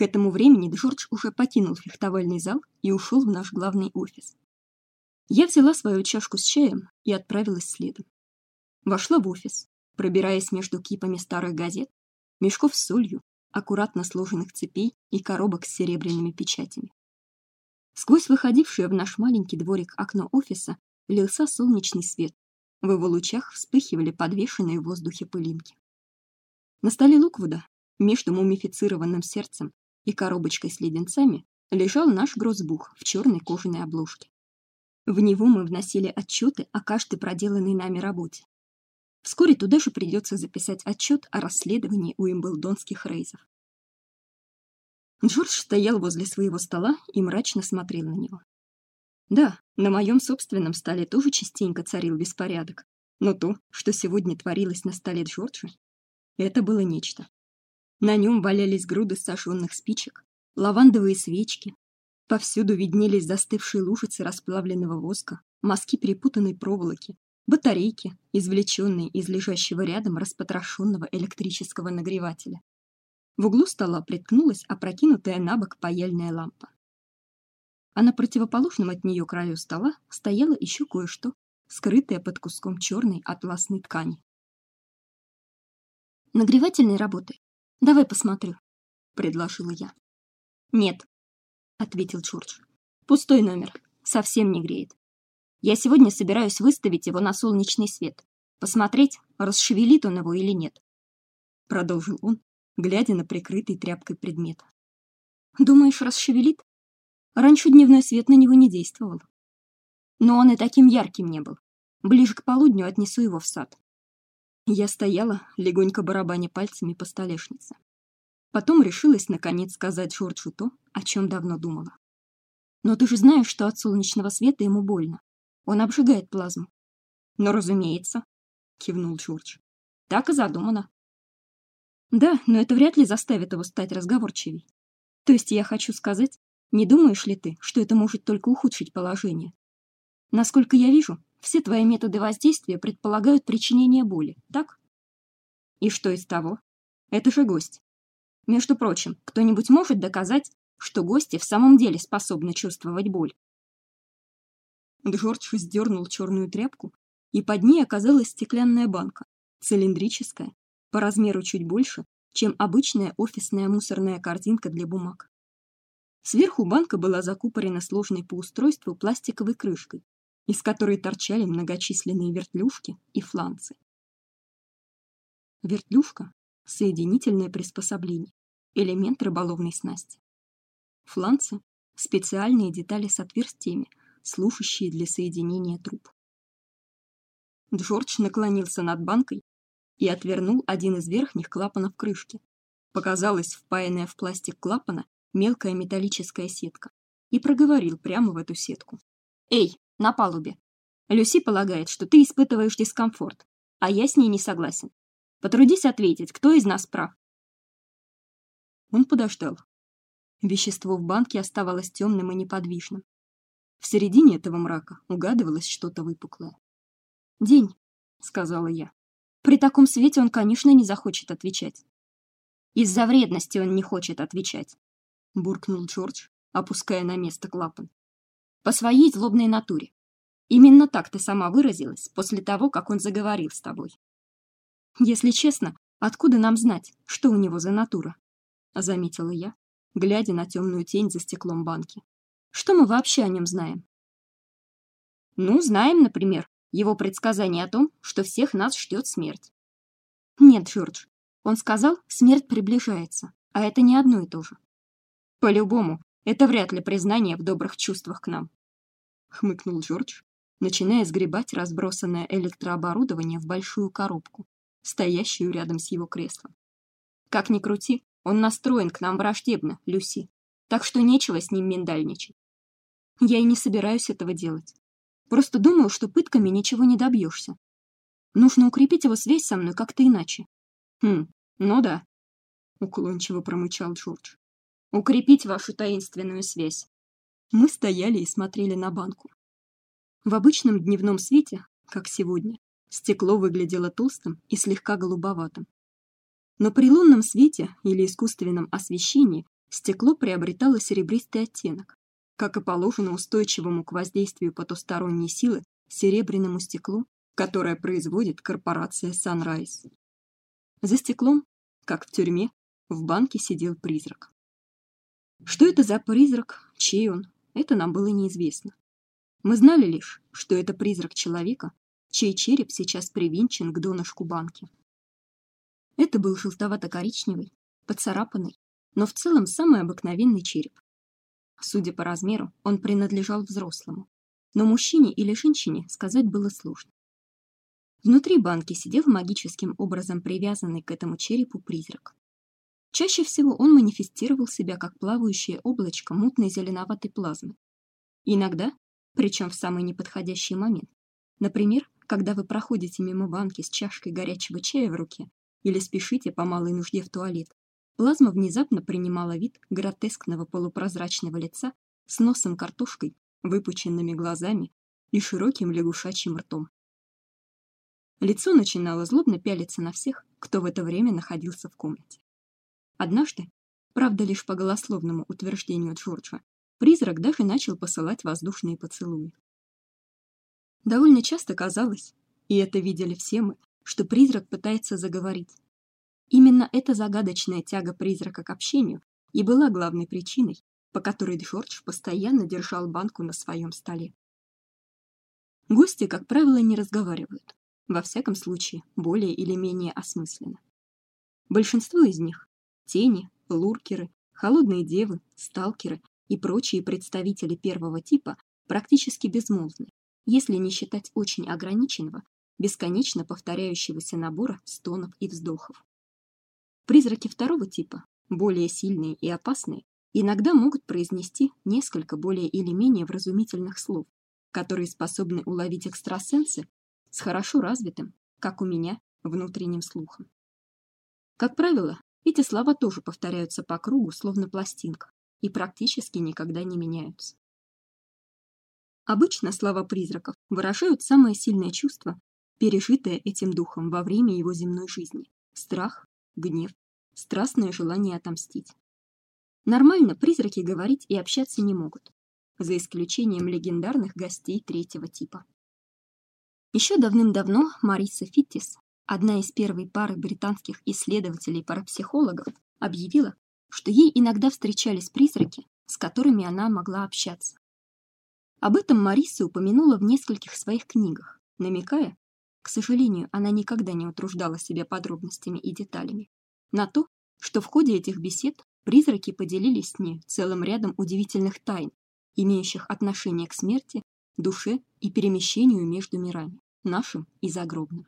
К этому времени Джордж уже покинул фехтовальный зал и ушел в наш главный офис. Я взяла свою чашку с чаем и отправилась следом. Вошла в офис, пробираясь между кипами старых газет, мешков с солью, аккуратно сложенных цепей и коробок с серебряными печатями. Сквозь выходившее в наш маленький дворик окно офиса лился солнечный свет. В его лучах вспыхивали подвешенные в воздухе пылинки. На столе Луквуда, между мумифицированным сердцем и коробочкой с леденцами, лежал наш грозбух в черной кожаной обложке. В него мы вносили отчеты о каждой проделанной нами работе. Вскоре туда же придется записать отчет о расследовании уимблдонских рейзов. Джордж стоял возле своего стола и мрачно смотрел на него. Да, на моем собственном столе тоже частенько царил беспорядок, но то, что сегодня творилось на столе Джорджа, это было нечто. На нем валялись груды сожженных спичек, лавандовые свечки, повсюду виднелись застывшие лужицы расплавленного воска, мазки перепутанной проволоки, батарейки, извлеченные из лежащего рядом распотрошенного электрического нагревателя. В углу стола приткнулась опрокинутая на бок паяльная лампа. А на противоположном от нее краю стола стояло еще кое-что, скрытое под куском черной атласной ткани. Нагревательной работы. Давай посмотрю, предложила я. Нет, ответил Чурч. Пустой номер, совсем не греет. Я сегодня собираюсь выставить его на солнечный свет, посмотреть, расшевелит он его или нет. Продолжил он, глядя на прикрытый тряпкой предмет. Думаешь, расшевелит? Раньше дневной свет на него не действовал. Но он и таким ярким не был. Ближе к полудню отнесу его в сад. Я стояла, легонько барабаня пальцами по столешнице. Потом решилась наконец сказать Джорджу то, о чем давно думала. Но ты же знаешь, что от солнечного света ему больно. Он обжигает плазму. Но, разумеется, кивнул Джордж. Так и задумано. Да, но это вряд ли заставит его стать разговорчивей. То есть я хочу сказать, не думаешь ли ты, что это может только ухудшить положение? Насколько я вижу, все твои методы воздействия предполагают причинение боли, так? И что из того? Это же гость. Между прочим, кто-нибудь может доказать, что гости в самом деле способны чувствовать боль? Джордж сдернул черную тряпку, и под ней оказалась стеклянная банка, цилиндрическая, по размеру чуть больше, чем обычная офисная мусорная корзинка для бумаг. Сверху банка была закупорена сложной по устройству пластиковой крышкой, из которой торчали многочисленные вертлюжки и фланцы. Вертлюжка соединительное приспособление, элемент рыболовной снасти. Фланцы специальные детали с отверстиями, служащие для соединения труб. Джордж наклонился над банкой и отвернул один из верхних клапанов крышки. Показалась впаянная в пластик клапана мелкая металлическая сетка и проговорил прямо в эту сетку. «Эй, на палубе! Люси полагает, что ты испытываешь дискомфорт, а я с ней не согласен. Потрудись ответить, кто из нас прав». Он подождал. Вещество в банке оставалось темным и неподвижным. В середине этого мрака угадывалось что-то выпуклое. «День», — сказала я. «При таком свете он, конечно, не захочет отвечать». «Из-за вредности он не хочет отвечать», — буркнул Джордж, опуская на место клапан. «По своей злобной натуре. Именно так ты сама выразилась после того, как он заговорил с тобой». «Если честно, откуда нам знать, что у него за натура?» — заметила я, глядя на темную тень за стеклом банки. Что мы вообще о нем знаем? Ну, знаем, например, его предсказание о том, что всех нас ждет смерть. Нет, Джордж. Он сказал, смерть приближается, а это не одно и то же. По-любому, это вряд ли признание в добрых чувствах к нам. Хмыкнул Джордж, начиная сгребать разбросанное электрооборудование в большую коробку, стоящую рядом с его креслом. Как ни крути, он настроен к нам враждебно, Люси, так что нечего с ним миндальничать. Я и не собираюсь этого делать. Просто думаю, что пытками ничего не добьешься. Нужно укрепить его связь со мной как-то иначе. Хм, ну да, уклончиво промычал Джордж. Укрепить вашу таинственную связь. Мы стояли и смотрели на банку. В обычном дневном свете, как сегодня, стекло выглядело толстым и слегка голубоватым. Но при лунном свете или искусственном освещении стекло приобретало серебристый оттенок, как и положено устойчивому к воздействию потусторонней силы серебряному стеклу, которое производит корпорация Sunrise. За стеклом, как в тюрьме, в банке сидел призрак. Что это за призрак, чей он, это нам было неизвестно. Мы знали лишь, что это призрак человека, чей череп сейчас привинчен к донышку банки. Это был желтовато-коричневый, поцарапанный, но в целом самый обыкновенный череп. Судя по размеру, он принадлежал взрослому, но мужчине или женщине сказать было сложно. Внутри банки сидел магическим образом привязанный к этому черепу призрак. Чаще всего он манифестировал себя как плавающее облачко мутной зеленоватой плазмы. Иногда, причем в самый неподходящий момент, например, когда вы проходите мимо банки с чашкой горячего чая в руке или спешите по малой нужде в туалет, плазма внезапно принимала вид гротескного полупрозрачного лица с носом картошкой, выпученными глазами и широким лягушачьим ртом. Лицо начинало злобно пялиться на всех, кто в это время находился в комнате. Однажды, правда лишь по голословному утверждению Джорджа, призрак даже начал посылать воздушные поцелуи. Довольно часто казалось, и это видели все мы, что призрак пытается заговорить. Именно эта загадочная тяга призрака к общению и была главной причиной, по которой Джордж постоянно держал банку на своем столе. Гости, как правило, не разговаривают во всяком случае, более или менее осмысленно. Большинство из них тени, луркеры, холодные девы, сталкеры и прочие представители первого типа практически безмолвны, если не считать очень ограниченного, бесконечно повторяющегося набора стонов и вздохов. Призраки второго типа, более сильные и опасные, иногда могут произнести несколько более или менее вразумительных слов, которые способны уловить экстрасенсы с хорошо развитым, как у меня, внутренним слухом. Как правило, эти слова тоже повторяются по кругу, словно пластинка, и практически никогда не меняются. Обычно слова призраков выражают самое сильное чувство, пережитое этим духом во время его земной жизни: страх, гнев, страстное желание отомстить. Нормально призраки говорить и общаться не могут, за исключением легендарных гостей третьего типа. Еще давным-давно Мариса Фиттис, одна из первой пары британских исследователей-парапсихологов, объявила, что ей иногда встречались призраки, с которыми она могла общаться. Об этом Мариса упомянула в нескольких своих книгах, намекая, к сожалению, она никогда не утруждала себя подробностями и деталями, на то, что в ходе этих бесед призраки поделились с ней целым рядом удивительных тайн, имеющих отношение к смерти душе и перемещению между мирами, нашим и загробным.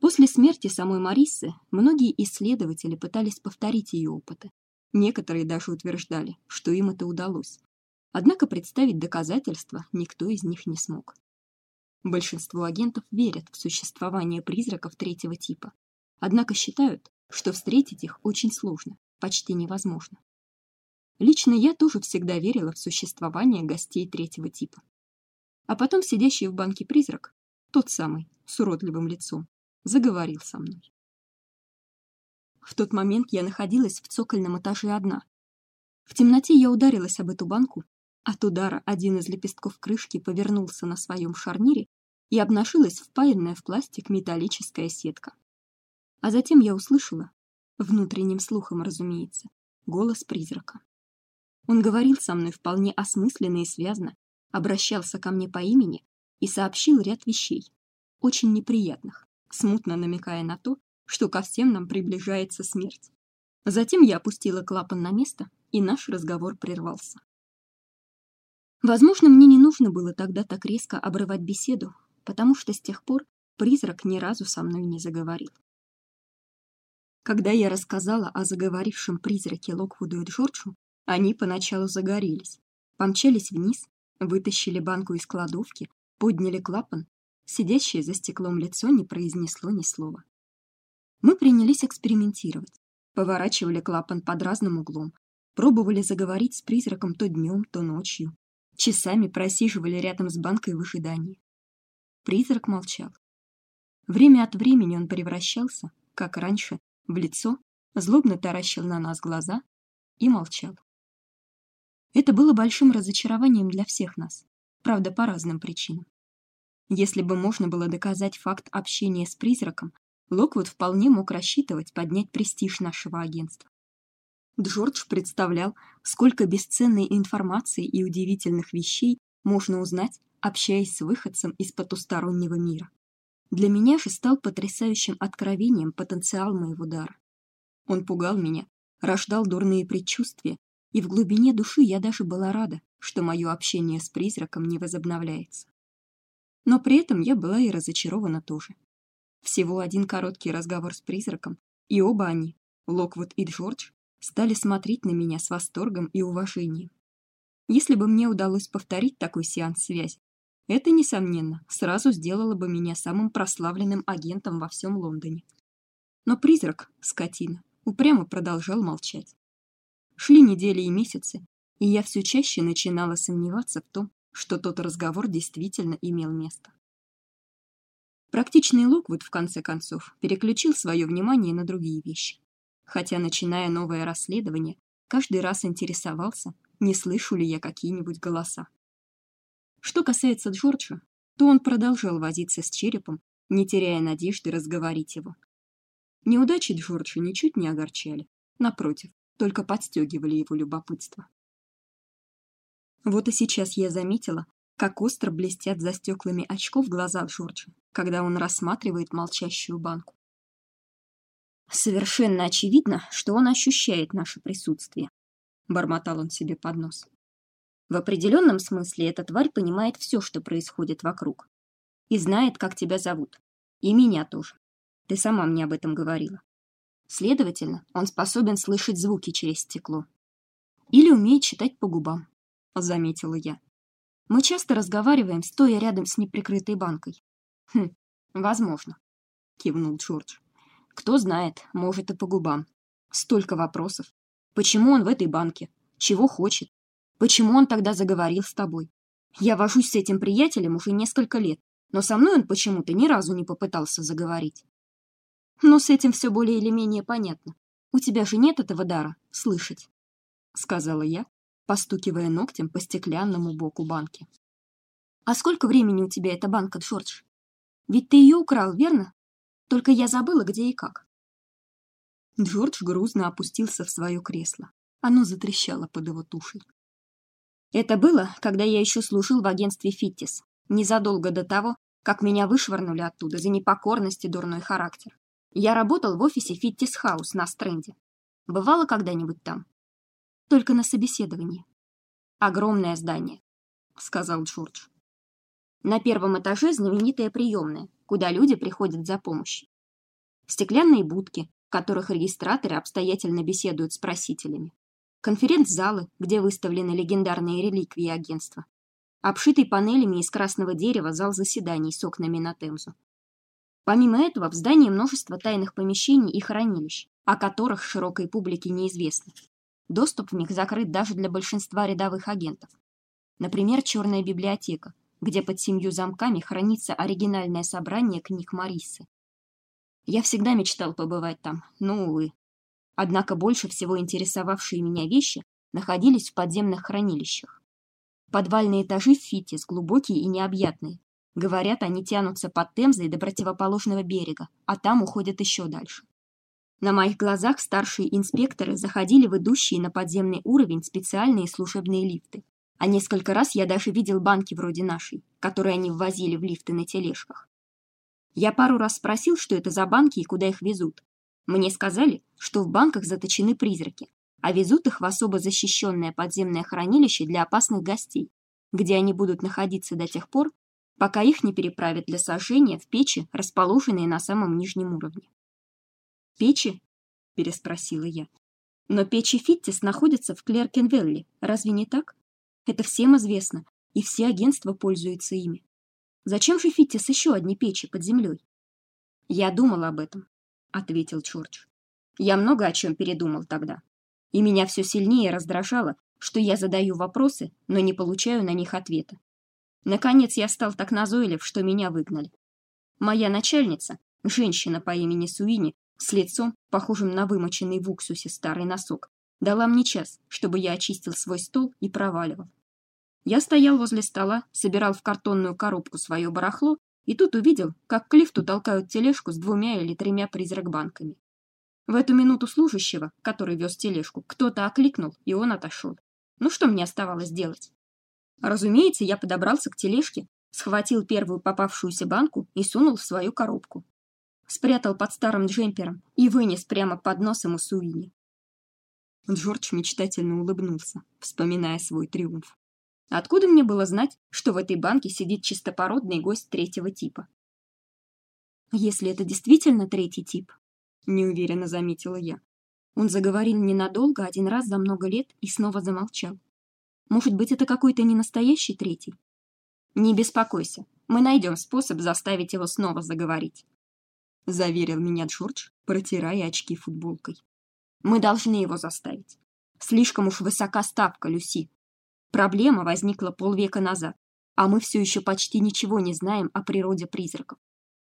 После смерти самой Марисы многие исследователи пытались повторить ее опыты. Некоторые даже утверждали, что им это удалось. Однако представить доказательства никто из них не смог. Большинство агентов верят в существование призраков третьего типа, однако считают, что встретить их очень сложно, почти невозможно. Лично я тоже всегда верила в существование гостей третьего типа. А потом сидящий в банке призрак, тот самый, с уродливым лицом, заговорил со мной. В тот момент я находилась в цокольном этаже одна. В темноте я ударилась об эту банку. От удара один из лепестков крышки повернулся на своем шарнире и обнажилась впаянная в пластик металлическая сетка. А затем я услышала, внутренним слухом, разумеется, голос призрака. Он говорил со мной вполне осмысленно и связно, обращался ко мне по имени и сообщил ряд вещей, очень неприятных, смутно намекая на то, что ко всем нам приближается смерть. Затем я опустила клапан на место, и наш разговор прервался. Возможно, мне не нужно было тогда так резко обрывать беседу, потому что с тех пор призрак ни разу со мной не заговорил. Когда я рассказала о заговорившем призраке Локвуду и Джорджу, они поначалу загорелись, помчались вниз Вытащили банку из кладовки, подняли клапан. Сидящее за стеклом лицо не произнесло ни слова. Мы принялись экспериментировать. Поворачивали клапан под разным углом, пробовали заговорить с призраком то днем, то ночью. Часами просиживали рядом с банкой в ожидании. Призрак молчал. Время от времени он превращался, как раньше, в лицо, злобно таращил на нас глаза, и молчал. Это было большим разочарованием для всех нас, правда, по разным причинам. Если бы можно было доказать факт общения с призраком, Локвуд вполне мог рассчитывать поднять престиж нашего агентства. Джордж представлял, сколько бесценной информации и удивительных вещей можно узнать, общаясь с выходцем из потустороннего мира. Для меня же стал потрясающим откровением потенциал моего дара. Он пугал меня, рождал дурные предчувствия, и в глубине души я даже была рада, что мое общение с призраком не возобновляется. Но при этом я была и разочарована тоже. Всего один короткий разговор с призраком, и оба они, Локвуд и Джордж, стали смотреть на меня с восторгом и уважением. Если бы мне удалось повторить такой сеанс связи, это несомненно сразу сделало бы меня самым прославленным агентом во всем Лондоне. Но призрак, скотина, упрямо продолжал молчать. Шли недели и месяцы, и я все чаще начинала сомневаться в том, что тот разговор действительно имел место. Практичный Локвуд в конце концов переключил свое внимание на другие вещи. Хотя начиная новое расследование, каждый раз интересовался, не слышу ли я какие-нибудь голоса. Что касается Джорджа, то он продолжал возиться с черепом, не теряя надежды разговорить его. Неудачи Джорджа ничуть не огорчали, напротив, только подстегивали его любопытство. Вот и сейчас я заметила, как остро блестят за стеклами очков глаза Джорджа, когда он рассматривает молчащую банку. Совершенно очевидно, что он ощущает наше присутствие, бормотал он себе под нос. В определенном смысле эта тварь понимает все, что происходит вокруг. И знает, как тебя зовут. И меня тоже. Ты сама мне об этом говорила. Следовательно, он способен слышать звуки через стекло. Или умеет читать по губам, заметила я. Мы часто разговариваем, стоя рядом с неприкрытой банкой. Хм, возможно, кивнул Джордж. Кто знает, может и по губам. Столько вопросов. Почему он в этой банке? Чего хочет? Почему он тогда заговорил с тобой? Я вожусь с этим приятелем уже несколько лет, но со мной он почему-то ни разу не попытался заговорить. Но с этим все более или менее понятно. У тебя же нет этого дара слышать, сказала я, постукивая ногтем по стеклянному боку банки. А сколько времени у тебя эта банка, Джордж? Ведь ты ее украл, верно? Только я забыла, где и как. Джордж грузно опустился в свое кресло. Оно затрещало под его тушей. Это было, когда я еще служил в агентстве Фиттис, незадолго до того, как меня вышвырнули оттуда за непокорность и дурной характер. Я работал в офисе Фиттис Хаус на Стрэнде. Бывало когда-нибудь там? Только на собеседовании. Огромное здание, сказал Джордж. На первом этаже знаменитая приемная, куда люди приходят за помощью. Стеклянные будки, в которых регистраторы обстоятельно беседуют с просителями конференц-залы, где выставлены легендарные реликвии агентства, обшитый панелями из красного дерева зал заседаний с окнами на Темзу. Помимо этого, в здании множество тайных помещений и хранилищ, о которых широкой публике неизвестно. Доступ в них закрыт даже для большинства рядовых агентов. Например, черная библиотека, где под семью замками хранится оригинальное собрание книг Мариссы. Я всегда мечтал побывать там, но увы. Однако больше всего интересовавшие меня вещи находились в подземных хранилищах. Подвальные этажи в Фитис глубокие и необъятные. Говорят, они тянутся под Темзой до противоположного берега, а там уходят еще дальше. На моих глазах старшие инспекторы заходили в идущие на подземный уровень специальные служебные лифты. А несколько раз я даже видел банки вроде нашей, которые они ввозили в лифты на тележках. Я пару раз спросил, что это за банки и куда их везут, мне сказали, что в банках заточены призраки, а везут их в особо защищенное подземное хранилище для опасных гостей, где они будут находиться до тех пор, пока их не переправят для сожжения в печи, расположенные на самом нижнем уровне. Печи? переспросила я. Но печи Фиттис находятся в Клеркенвелле, разве не так? Это всем известно, и все агентства пользуются ими. Зачем же Фиттис еще одни печи под землей? Я думал об этом, ответил Чёрч. Я много о чем передумал тогда. И меня все сильнее раздражало, что я задаю вопросы, но не получаю на них ответа. Наконец я стал так назойлив, что меня выгнали. Моя начальница, женщина по имени Суини, с лицом, похожим на вымоченный в уксусе старый носок, дала мне час, чтобы я очистил свой стол и проваливал. Я стоял возле стола, собирал в картонную коробку свое барахло и тут увидел, как к лифту толкают тележку с двумя или тремя призрак-банками. В эту минуту служащего, который вез тележку, кто-то окликнул, и он отошел. Ну что мне оставалось делать? Разумеется, я подобрался к тележке, схватил первую попавшуюся банку и сунул в свою коробку. Спрятал под старым джемпером и вынес прямо под носом у Суини. Джордж мечтательно улыбнулся, вспоминая свой триумф. Откуда мне было знать, что в этой банке сидит чистопородный гость третьего типа? Если это действительно третий тип, неуверенно заметила я. Он заговорил ненадолго, один раз за много лет и снова замолчал. Может быть, это какой-то не настоящий третий? Не беспокойся, мы найдем способ заставить его снова заговорить, заверил меня Джордж, протирая очки футболкой. Мы должны его заставить. Слишком уж высока ставка, Люси. Проблема возникла полвека назад, а мы все еще почти ничего не знаем о природе призраков.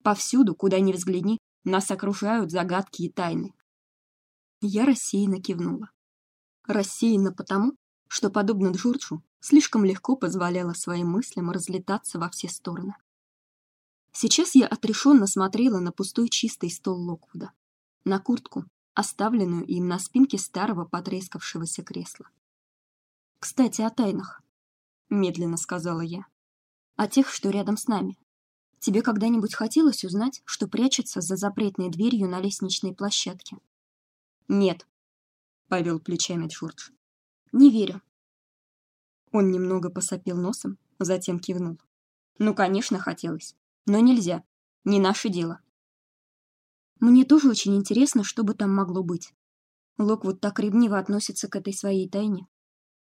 Повсюду, куда ни взгляни, нас окружают загадки и тайны. Я рассеянно кивнула. Рассеянно потому, что подобно Джорджу, слишком легко позволяла своим мыслям разлетаться во все стороны. Сейчас я отрешенно смотрела на пустой чистый стол Локвуда, на куртку, оставленную им на спинке старого потрескавшегося кресла. Кстати, о тайнах, медленно сказала я. О тех, что рядом с нами. Тебе когда-нибудь хотелось узнать, что прячется за запретной дверью на лестничной площадке? Нет, повел плечами Джордж. Не верю. Он немного посопел носом, затем кивнул. Ну, конечно, хотелось, но нельзя. Не наше дело. Мне тоже очень интересно, что бы там могло быть. Локвуд так ревниво относится к этой своей тайне.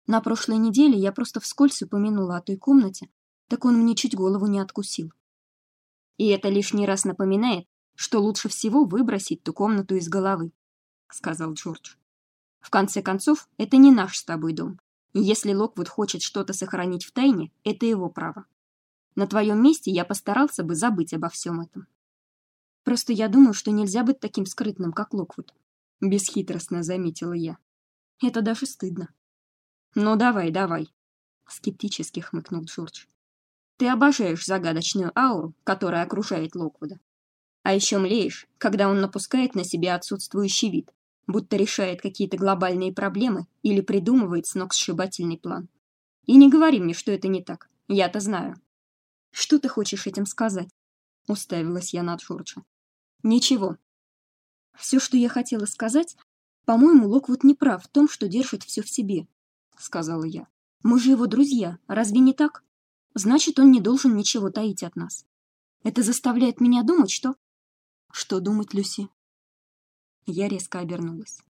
На прошлой неделе я просто вскользь упомянула о той комнате, так он мне чуть голову не откусил. И это лишний раз напоминает, что лучше всего выбросить ту комнату из головы, сказал Джордж. В конце концов, это не наш с тобой дом. И если Локвуд хочет что-то сохранить в тайне, это его право. На твоем месте я постарался бы забыть обо всем этом. Просто я думаю, что нельзя быть таким скрытным, как Локвуд, бесхитростно заметила я. Это даже стыдно. Ну давай, давай, скептически хмыкнул Джордж. Ты обожаешь загадочную ауру, которая окружает Локвуда. А еще млеешь, когда он напускает на себя отсутствующий вид, будто решает какие-то глобальные проблемы или придумывает сногсшибательный план. И не говори мне, что это не так. Я-то знаю. Что ты хочешь этим сказать? Уставилась я на Джорджа. Ничего. Все, что я хотела сказать, по-моему, Локвуд не прав в том, что держит все в себе сказала я. Мы же его друзья, разве не так? Значит, он не должен ничего таить от нас. Это заставляет меня думать, что Что думать, Люси? Я резко обернулась.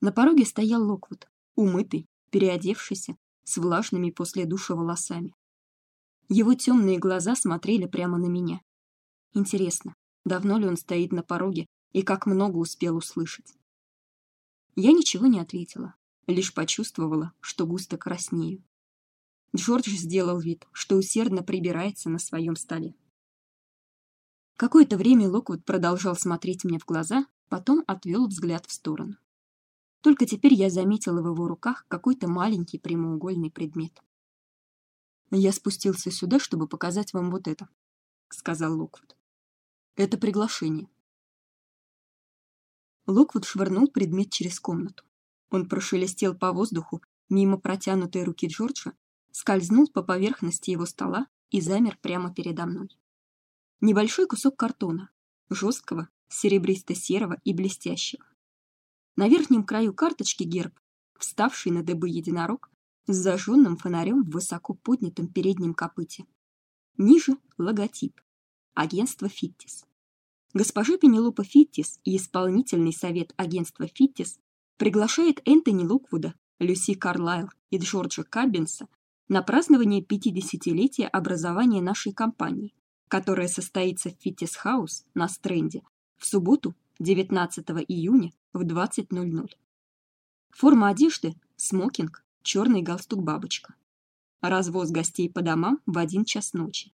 На пороге стоял Локвуд, умытый, переодевшийся, с влажными после душа волосами. Его темные глаза смотрели прямо на меня. Интересно, давно ли он стоит на пороге и как много успел услышать? Я ничего не ответила, лишь почувствовала, что густо краснею. Джордж сделал вид, что усердно прибирается на своем столе. Какое-то время Локвуд продолжал смотреть мне в глаза, потом отвел взгляд в сторону. Только теперь я заметила в его руках какой-то маленький прямоугольный предмет. Я спустился сюда, чтобы показать вам вот это, сказал Локвуд. Это приглашение. Локвуд швырнул предмет через комнату. Он прошелестел по воздуху мимо протянутой руки Джорджа, скользнул по поверхности его стола и замер прямо передо мной. Небольшой кусок картона, жесткого, серебристо-серого и блестящего. На верхнем краю карточки герб, вставший на дыбы единорог с зажженным фонарем в высоко поднятом переднем копыте. Ниже логотип. Агентство Фиттис. Госпожа Пенелопа Фиттис и исполнительный совет агентства Фиттис приглашает Энтони Луквуда, Люси Карлайл и Джорджа Каббинса на празднование 50-летия образования нашей компании, которое состоится в Фиттис Хаус на Стренде в субботу, 19 июня в 20:00. Форма одежды смокинг, черный галстук-бабочка. Развоз гостей по домам в один час ночи.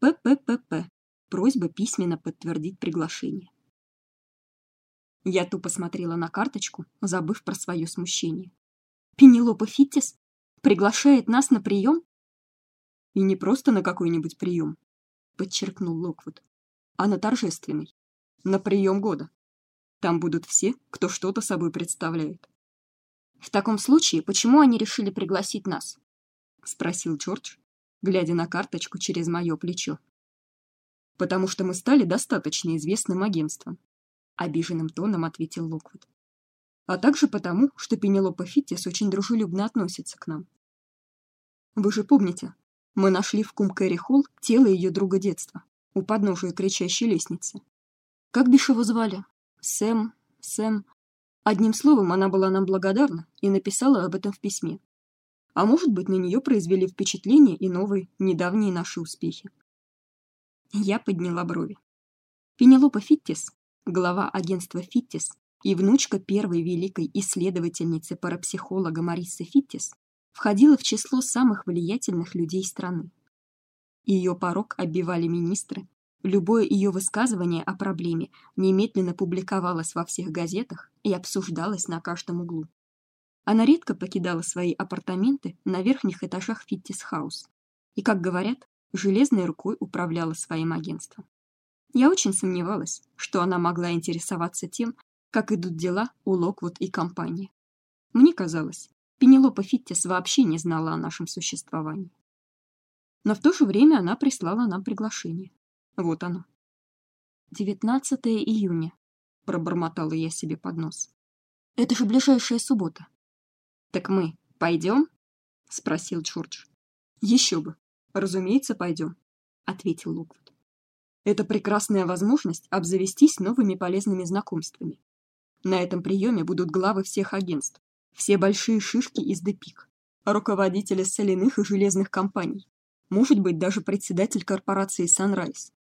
ПППП. Просьба письменно подтвердить приглашение. Я тупо смотрела на карточку, забыв про свое смущение. Пенелопа Фиттис приглашает нас на прием? И не просто на какой-нибудь прием, подчеркнул Локвуд, а на торжественный, на прием года. Там будут все, кто что-то собой представляет. В таком случае, почему они решили пригласить нас? спросил Джордж, глядя на карточку через мое плечо. Потому что мы стали достаточно известным агентством, обиженным тоном ответил Локвуд. А также потому, что Пенелопа Фиттис очень дружелюбно относится к нам. Вы же помните, мы нашли в Кумкэри Холл тело ее друга детства у подножия кричащей лестницы. Как бишь его звали? Сэм, Сэм. Одним словом, она была нам благодарна и написала об этом в письме. А может быть, на нее произвели впечатление и новые, недавние наши успехи. Я подняла брови. Пенелопа Фиттис, глава агентства Фиттис и внучка первой великой исследовательницы парапсихолога Марисы Фиттис, входила в число самых влиятельных людей страны. Ее порог оббивали министры, любое ее высказывание о проблеме немедленно публиковалось во всех газетах и обсуждалось на каждом углу. Она редко покидала свои апартаменты на верхних этажах Фиттис Хаус и, как говорят, железной рукой управляла своим агентством. Я очень сомневалась, что она могла интересоваться тем, как идут дела у Локвуд и компании. Мне казалось, Пенелопа Фиттис вообще не знала о нашем существовании. Но в то же время она прислала нам приглашение. Вот оно. 19 июня, пробормотала я себе под нос. Это же ближайшая суббота. Так мы пойдем? спросил Джордж. Еще бы. Разумеется, пойдем, ответил Луквуд. Это прекрасная возможность обзавестись новыми полезными знакомствами. На этом приеме будут главы всех агентств, все большие шишки из Депик, руководители соляных и железных компаний, может быть, даже председатель корпорации Sunrise.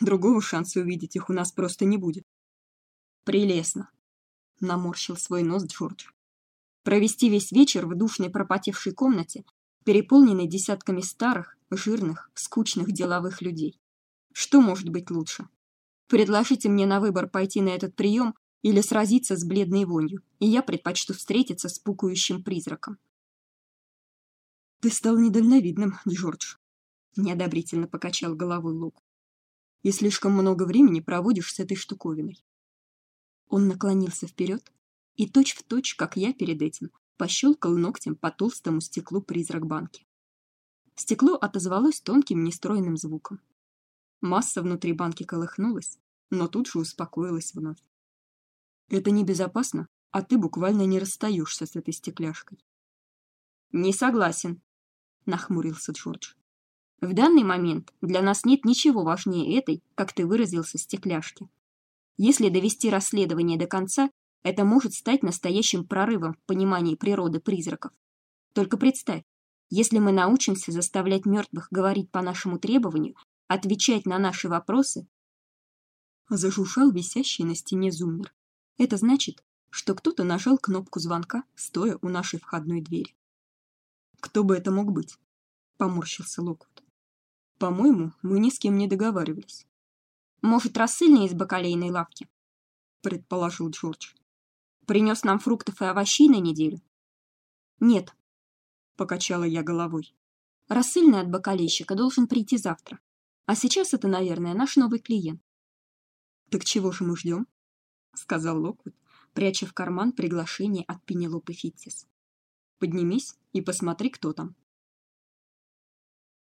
Другого шанса увидеть их у нас просто не будет. Прелестно, наморщил свой нос Джордж. Провести весь вечер в душной пропотевшей комнате, переполненной десятками старых, жирных, скучных деловых людей. Что может быть лучше? Предложите мне на выбор пойти на этот прием или сразиться с бледной вонью, и я предпочту встретиться с пукающим призраком. Ты стал недальновидным, Джордж, неодобрительно покачал головой Лук. И слишком много времени проводишь с этой штуковиной. Он наклонился вперед и точь-в-точь, как я перед этим, пощелкал ногтем по толстому стеклу призрак банки. Стекло отозвалось тонким нестройным звуком. Масса внутри банки колыхнулась, но тут же успокоилась вновь. Это небезопасно, а ты буквально не расстаешься с этой стекляшкой. Не согласен, нахмурился Джордж. В данный момент для нас нет ничего важнее этой, как ты выразился, стекляшки. Если довести расследование до конца, это может стать настоящим прорывом в понимании природы призраков. Только представь, если мы научимся заставлять мертвых говорить по нашему требованию, отвечать на наши вопросы, зашуршал висящий на стене зуммер. Это значит, что кто-то нажал кнопку звонка, стоя у нашей входной двери. Кто бы это мог быть? Поморщился Локвуд. По-моему, мы ни с кем не договаривались. Может, рассыльный из бакалейной лавки? Предположил Джордж. Принес нам фруктов и овощей на неделю? Нет. Покачала я головой. Рассыльный от бакалейщика должен прийти завтра. А сейчас это, наверное, наш новый клиент. Так чего же мы ждем? сказал Локвуд, пряча в карман приглашение от Пенелопы Фиттис. Поднимись и посмотри, кто там.